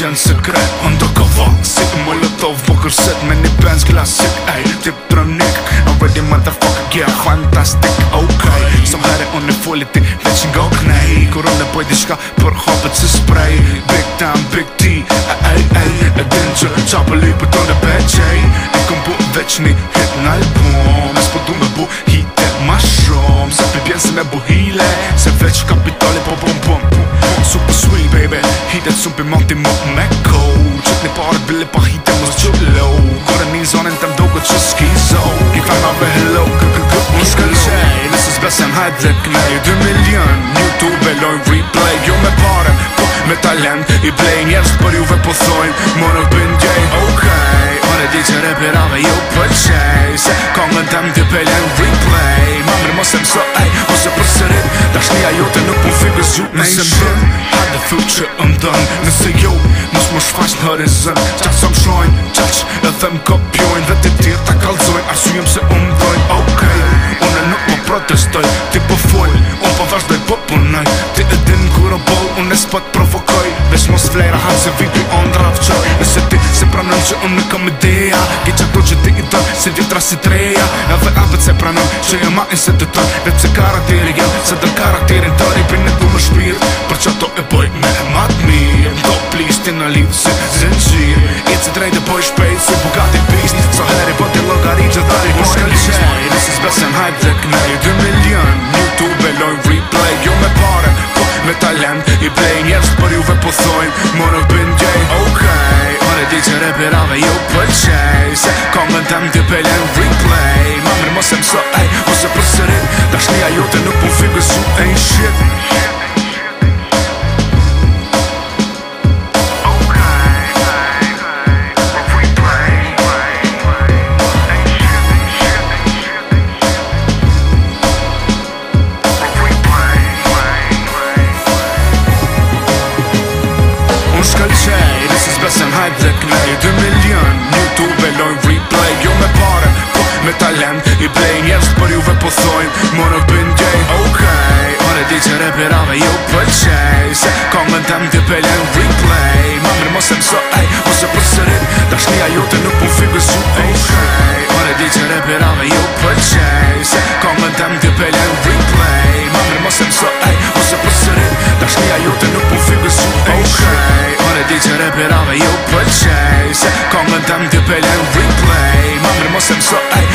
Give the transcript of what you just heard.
gjenë sekret Undokova, si të molotov Bukër set me një benz klasik Ej, tip tronik Already motherfucker, yeah, fantastic Ok, som herre unë e fulli ti Dhe që nga knej Kur unë e pojt di shka për hopet spray Big time, big T Ej, ej, e din që qapëli për tonë e beqej E kom bu veç një hit në album Nes po me bu hit e ma shumë Se pi se me bu dhe klini Dë milion, YouTube e lojnë replay Jo me parem, po me talent I blej njerës për juve po thojnë Monë bin gay Okej, ore di që reperave ju pëlqej Se kongën tem dhe pelen replay Ma mërë mos e mëso ej, ose për sërin Da shtia jote nuk po ju zju Nëse më bërë, ha dhe thu që më ëndën Nëse jo, mos më shfaq në horizon Qa të som shojnë, qaq e them kopjojnë Dhe të tjeta kalzojnë, arsujem se unë dhe protestoj Ti po fuj, unë po vazhdoj po punoj Ti e din kuro bol, unë e po provokoj Vesh mos flera han se vidi on dravqoj Nëse ti se pranoj që unë kom idea Ki që to që ti i tër, si vjetra si treja E ve a vëtë se pranoj që e ma inse të tër Vep se karakteri gjo, se dhe karakterin tër I përnë du më shpir, për që ato e boj me matë mirë Do plishti në lidhë se zënë qirë E cë drejtë e boj shpejt, se bugatit edhe knej Dhe milion, YouTube e lojnë replay Jo me pare, po me talent I bej njerës Por juve po thojnë Morë bën gjej Okej, okay, ore di që reperave ju pëllqej Se kongën tem t'i pëllen replay po thojnë Mono bin gay Okej, okay, ore di që reperave ju pëlqej Se kongën tem replay Ma mërë mos e mëso, ej, ose për sërin Da shkia ju të nuk po fi besu, ej Okej, okay, ore di që reperave ju pëlqej replay Ma mërë mos e mëso, ej, ose për sërin Da shkia ju të nuk po fi besu, ej Okej, okay, ore di që reperave ju pëlqej replay Ma mërë mos e mëso,